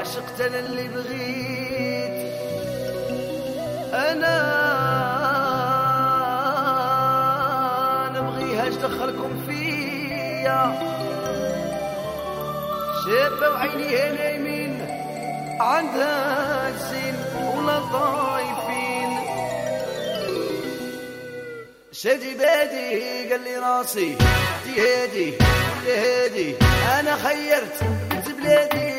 عشقت أنا اللي بغيت. أنا نبغيهاش دخلكم فيا. شابة وعينيها نايمين عندها زين ولا طايفين. شادي بادي قال لي راسي هادي هادي. أنا خيرت بنت بلادي.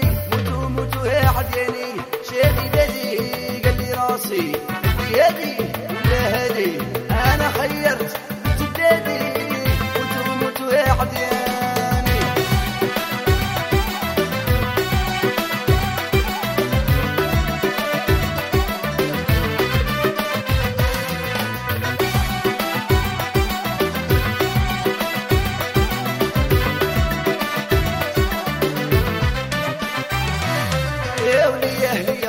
yeah.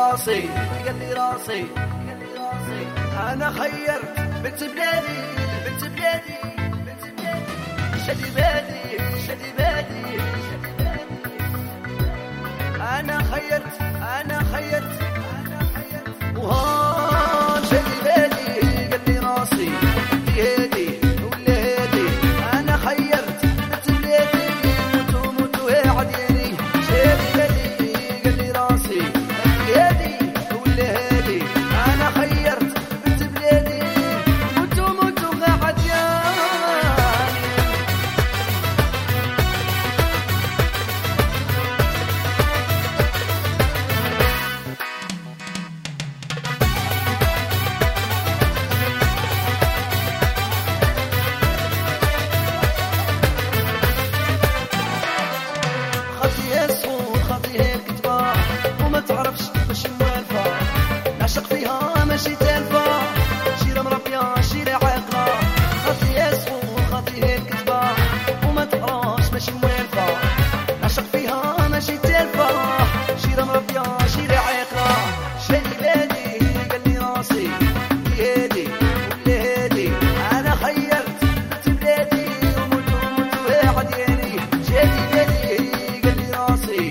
راسي قال لي راسي. أنا خير بنت بلادي بنت بلادي بنت بلادي. شدي بادي شدي بادي أنا خيرت أنا خيرت أنا خيرت. وهان شدي بالي قال لي راسي هادي أنا خيرت بنت بلادي. موت أنتم عدياني. cause we see.